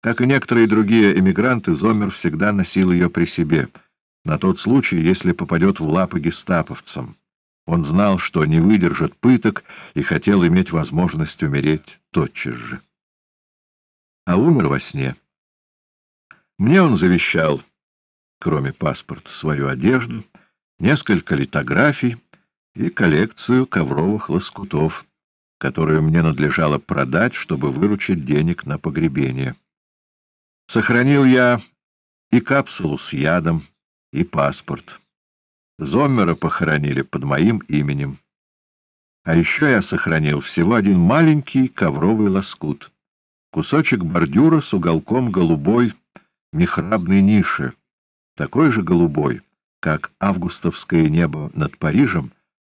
Как и некоторые другие эмигранты, Зоммер всегда носил ее при себе, на тот случай, если попадет в лапы гестаповцам. Он знал, что не выдержит пыток, и хотел иметь возможность умереть тотчас же. А умер во сне. Мне он завещал, кроме паспорта, свою одежду, несколько литографий и коллекцию ковровых лоскутов, которую мне надлежало продать, чтобы выручить денег на погребение. Сохранил я и капсулу с ядом, и паспорт. Зоммера похоронили под моим именем. А еще я сохранил всего один маленький ковровый лоскут. Кусочек бордюра с уголком голубой михрабной ниши, такой же голубой, как августовское небо над Парижем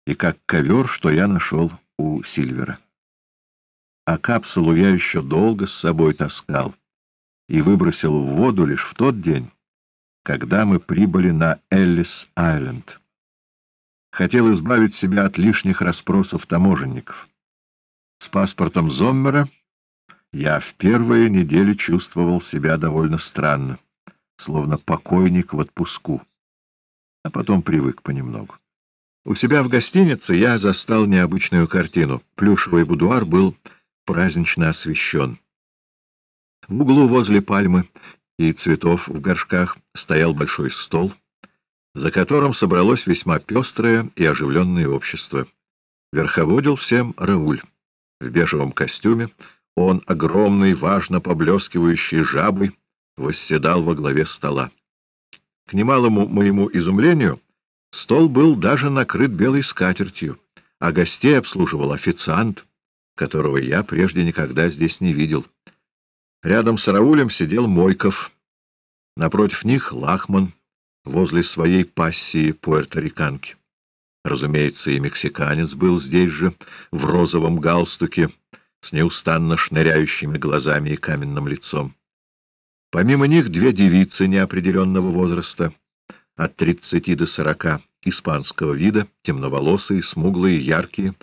и как ковер, что я нашел у Сильвера. А капсулу я еще долго с собой таскал и выбросил в воду лишь в тот день, когда мы прибыли на Эллис-Айленд. Хотел избавить себя от лишних расспросов таможенников. С паспортом Зоммера я в первые недели чувствовал себя довольно странно, словно покойник в отпуску, а потом привык понемногу. У себя в гостинице я застал необычную картину. Плюшевый будуар был празднично освещен. В углу возле пальмы и цветов в горшках стоял большой стол, за которым собралось весьма пестрое и оживленное общество. Верховодил всем Рауль. В бежевом костюме он, огромный, важно поблескивающий жабой, восседал во главе стола. К немалому моему изумлению, стол был даже накрыт белой скатертью, а гостей обслуживал официант, которого я прежде никогда здесь не видел. Рядом с Раулем сидел Мойков. Напротив них Лахман возле своей пассии пуэрториканки. Разумеется, и мексиканец был здесь же, в розовом галстуке, с неустанно шныряющими глазами и каменным лицом. Помимо них две девицы неопределенного возраста, от тридцати до сорока, испанского вида, темноволосые, смуглые, яркие.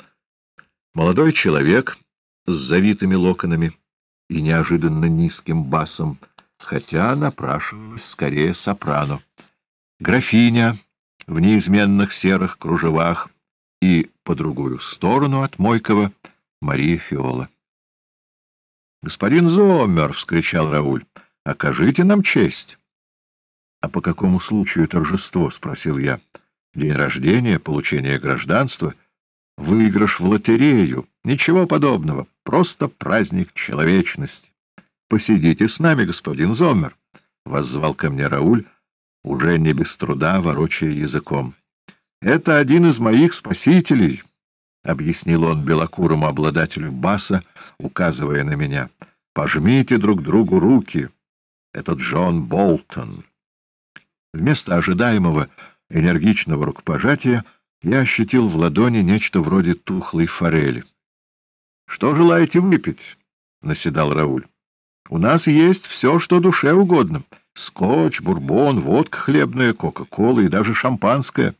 Молодой человек с завитыми локонами, и неожиданно низким басом, хотя напрашивалась скорее сопрано. Графиня в неизменных серых кружевах и по другую сторону от Мойкова Мария Фиола. — Господин Зомер! — вскричал Рауль. — Окажите нам честь! — А по какому случаю торжество? — спросил я. — День рождения, получение гражданства — выигрыш в лотерею. Ничего подобного. Просто праздник человечности. Посидите с нами, господин Зоммер, — воззвал ко мне Рауль, уже не без труда ворочая языком. — Это один из моих спасителей, — объяснил он белокурому обладателю баса, указывая на меня. — Пожмите друг другу руки. Это Джон Болтон. Вместо ожидаемого энергичного рукопожатия я ощутил в ладони нечто вроде тухлой форели. — Что желаете выпить? — наседал Рауль. — У нас есть все, что душе угодно. Скотч, бурбон, водка хлебная, кока-кола и даже шампанское.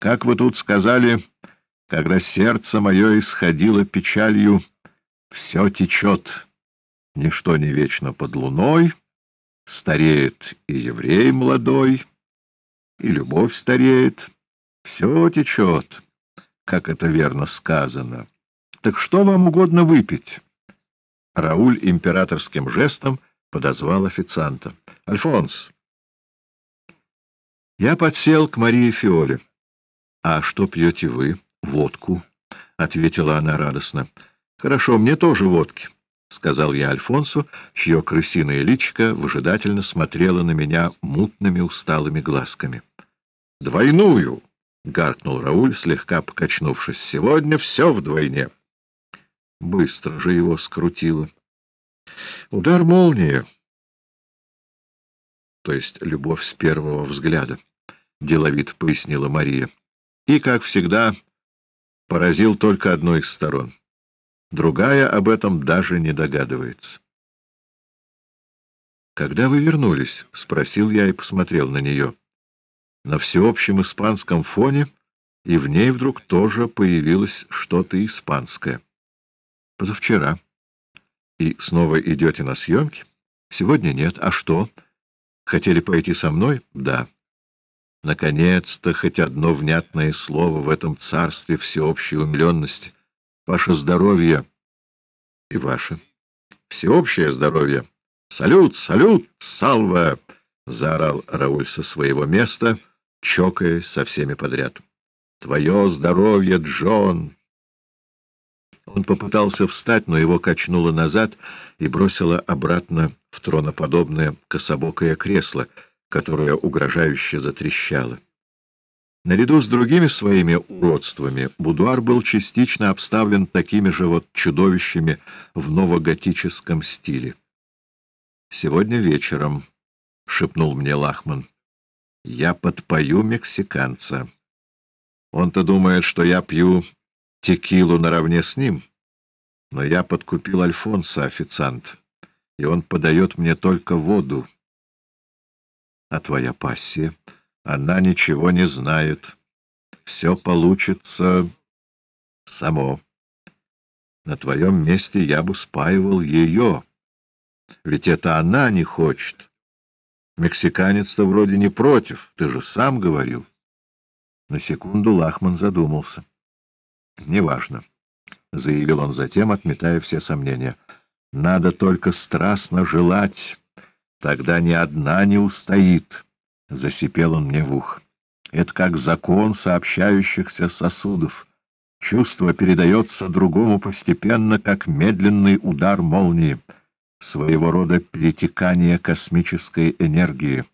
Как вы тут сказали, когда сердце мое исходило печалью, все течет, ничто не вечно под луной, стареет и еврей молодой, и любовь стареет, все течет, как это верно сказано. Так что вам угодно выпить? Рауль императорским жестом подозвал официанта. — Альфонс! Я подсел к Марии Фиоле. — А что пьете вы? — Водку, — ответила она радостно. — Хорошо, мне тоже водки, — сказал я Альфонсу, чье крысиное личико выжидательно смотрело на меня мутными усталыми глазками. — Двойную! — гаркнул Рауль, слегка покачнувшись. — Сегодня все вдвойне. Быстро же его скрутило. Удар молнии. То есть любовь с первого взгляда, — деловито пояснила Мария. И, как всегда, поразил только одной из сторон. Другая об этом даже не догадывается. «Когда вы вернулись?» — спросил я и посмотрел на нее на всеобщем испанском фоне, и в ней вдруг тоже появилось что-то испанское. Позавчера. И снова идете на съемки? Сегодня нет. А что? Хотели пойти со мной? Да. Наконец-то хоть одно внятное слово в этом царстве всеобщей умиленности. Ваше здоровье и ваше. Всеобщее здоровье. Салют, салют, салва! — заорал Рауль со своего места, чокаясь со всеми подряд. Твое здоровье, Джон! Он попытался встать, но его качнуло назад и бросило обратно в троноподобное кособокое кресло, которое угрожающе затрещало. Наряду с другими своими уродствами будуар был частично обставлен такими же вот чудовищами в новоготическом стиле. «Сегодня вечером», — шепнул мне Лахман, — «я подпою мексиканца». Он-то думает, что я пью текилу наравне с ним, но я подкупил Альфонса, официант, и он подает мне только воду. А твоя пассия, она ничего не знает. Все получится само. На твоем месте я бы спаивал ее, ведь это она не хочет. Мексиканец-то вроде не против, ты же сам говорил. На секунду Лахман задумался. «Неважно», — заявил он затем, отметая все сомнения. «Надо только страстно желать, тогда ни одна не устоит», — засипел он мне в ух. «Это как закон сообщающихся сосудов. Чувство передается другому постепенно, как медленный удар молнии, своего рода перетекание космической энергии».